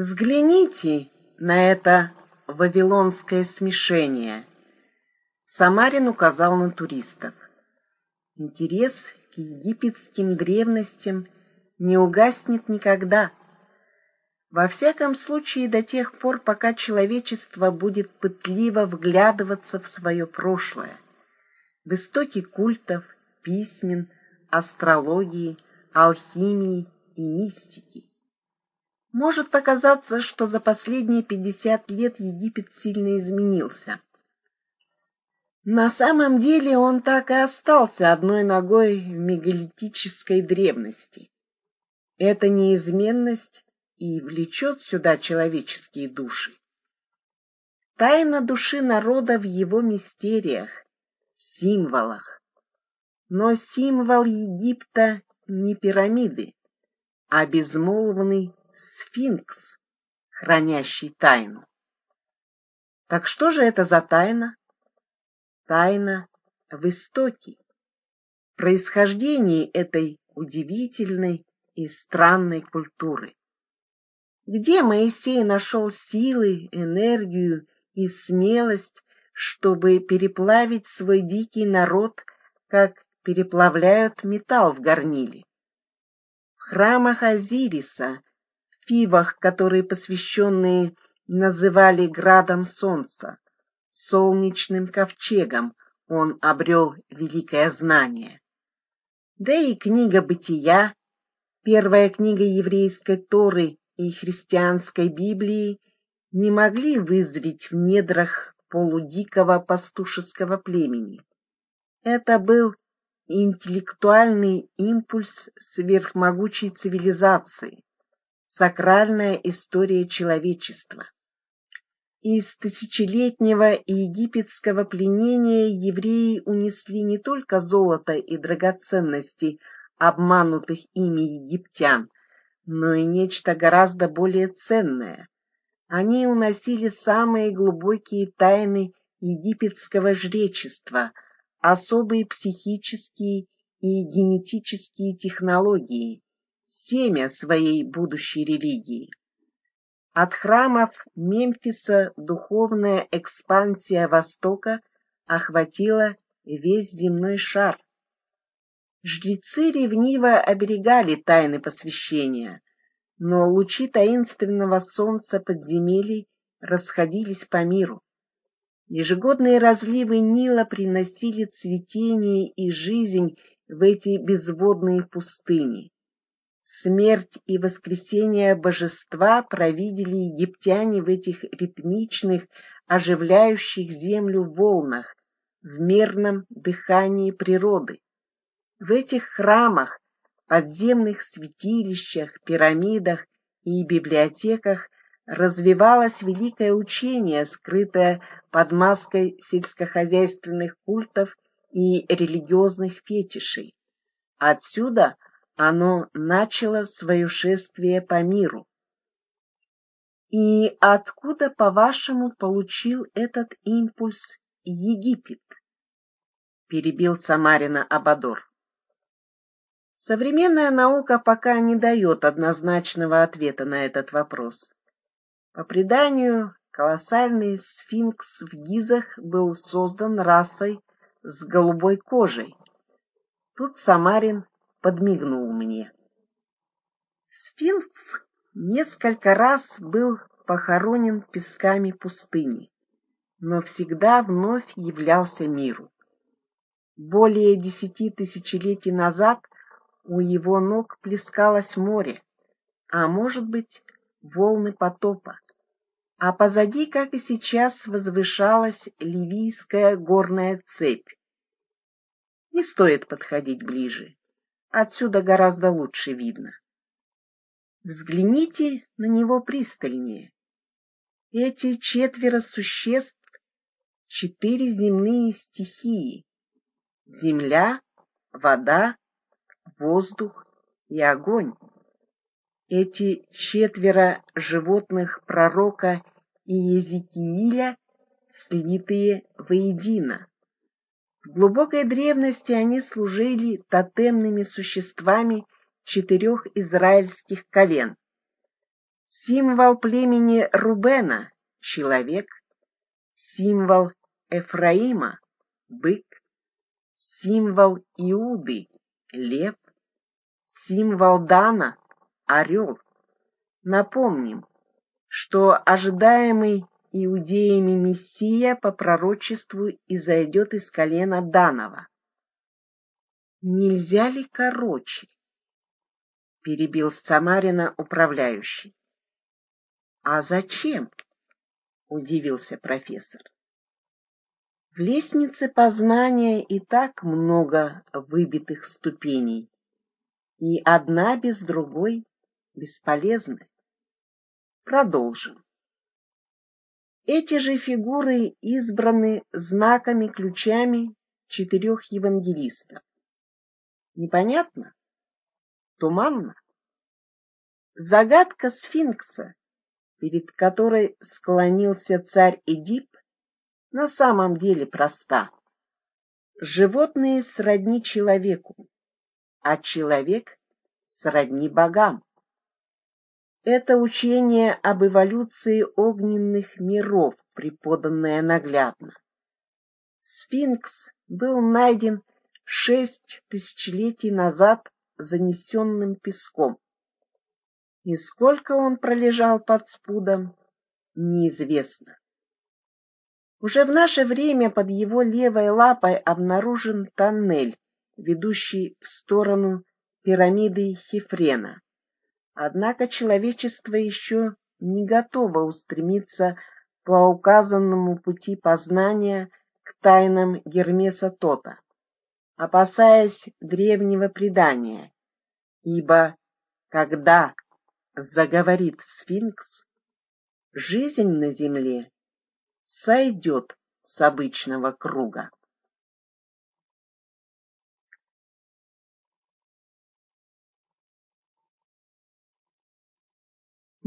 Взгляните на это вавилонское смешение. Самарин указал на туристов. Интерес к египетским древностям не угаснет никогда. Во всяком случае, до тех пор, пока человечество будет пытливо вглядываться в свое прошлое, в истоки культов, письмен, астрологии, алхимии и мистики. Может показаться, что за последние пятьдесят лет Египет сильно изменился. На самом деле он так и остался одной ногой в мегалитической древности. Эта неизменность и влечет сюда человеческие души. Тайна души народа в его мистериях, символах. Но символ Египта не пирамиды, а безмолвный сфинкс, хранящий тайну. Так что же это за тайна? Тайна в истоке, происхождении этой удивительной и странной культуры. Где Моисей нашел силы, энергию и смелость, чтобы переплавить свой дикий народ, как переплавляют металл в горниле? В храмах Азириса фивах, которые посвященные называли градом солнца, солнечным ковчегом он обрел великое знание. Да и книга «Бытия», первая книга еврейской Торы и христианской Библии, не могли вызреть в недрах полудикого пастушеского племени. Это был интеллектуальный импульс сверхмогучей цивилизации, Сакральная история человечества. Из тысячелетнего египетского пленения евреи унесли не только золото и драгоценности обманутых ими египтян, но и нечто гораздо более ценное. Они уносили самые глубокие тайны египетского жречества, особые психические и генетические технологии, семя своей будущей религии. От храмов Мемфиса духовная экспансия Востока охватила весь земной шар. Жрецы ревниво оберегали тайны посвящения, но лучи таинственного солнца подземелий расходились по миру. Ежегодные разливы Нила приносили цветение и жизнь в эти безводные пустыни. Смерть и воскресение божества провидели египтяне в этих ритмичных, оживляющих землю волнах, в мерном дыхании природы. В этих храмах, подземных святилищах, пирамидах и библиотеках развивалось великое учение, скрытое под маской сельскохозяйственных культов и религиозных фетишей. Отсюда – оно начало свое шествие по миру. И откуда, по-вашему, получил этот импульс Египет? Перебил Самарина Абадор. Современная наука пока не дает однозначного ответа на этот вопрос. По преданию, колоссальный сфинкс в Гизах был создан расой с голубой кожей. Тут Самарин подмигнул мне. Сфинкс несколько раз был похоронен песками пустыни, но всегда вновь являлся миру. Более десяти тысячелетий назад у его ног плескалось море, а может быть, волны потопа. А позади, как и сейчас, возвышалась ливийская горная цепь. Не стоит подходить ближе. Отсюда гораздо лучше видно. Взгляните на него пристальнее. Эти четверо существ — четыре земные стихии — земля, вода, воздух и огонь. Эти четверо животных пророка и Езекииля слитые воедино. В глубокой древности они служили тотемными существами четырех израильских колен. Символ племени Рубена — человек, символ Эфраима — бык, символ Иуды — лев, символ Дана — орел. Напомним, что ожидаемый иудеями Мессия по пророчеству изойдет из колена Данова. Нельзя ли короче? Перебил Самарина управляющий. А зачем? Удивился профессор. В лестнице познания и так много выбитых ступеней, и одна без другой бесполезны. Продолжим. Эти же фигуры избраны знаками-ключами четырех евангелистов. Непонятно? Туманно? Загадка сфинкса, перед которой склонился царь Эдип, на самом деле проста. Животные сродни человеку, а человек сродни богам. Это учение об эволюции огненных миров, преподанное наглядно. Сфинкс был найден шесть тысячелетий назад занесенным песком. И сколько он пролежал под спудом, неизвестно. Уже в наше время под его левой лапой обнаружен тоннель, ведущий в сторону пирамиды Хефрена. Однако человечество еще не готово устремиться по указанному пути познания к тайнам Гермеса Тота, опасаясь древнего предания, ибо когда заговорит сфинкс, жизнь на земле сойдет с обычного круга.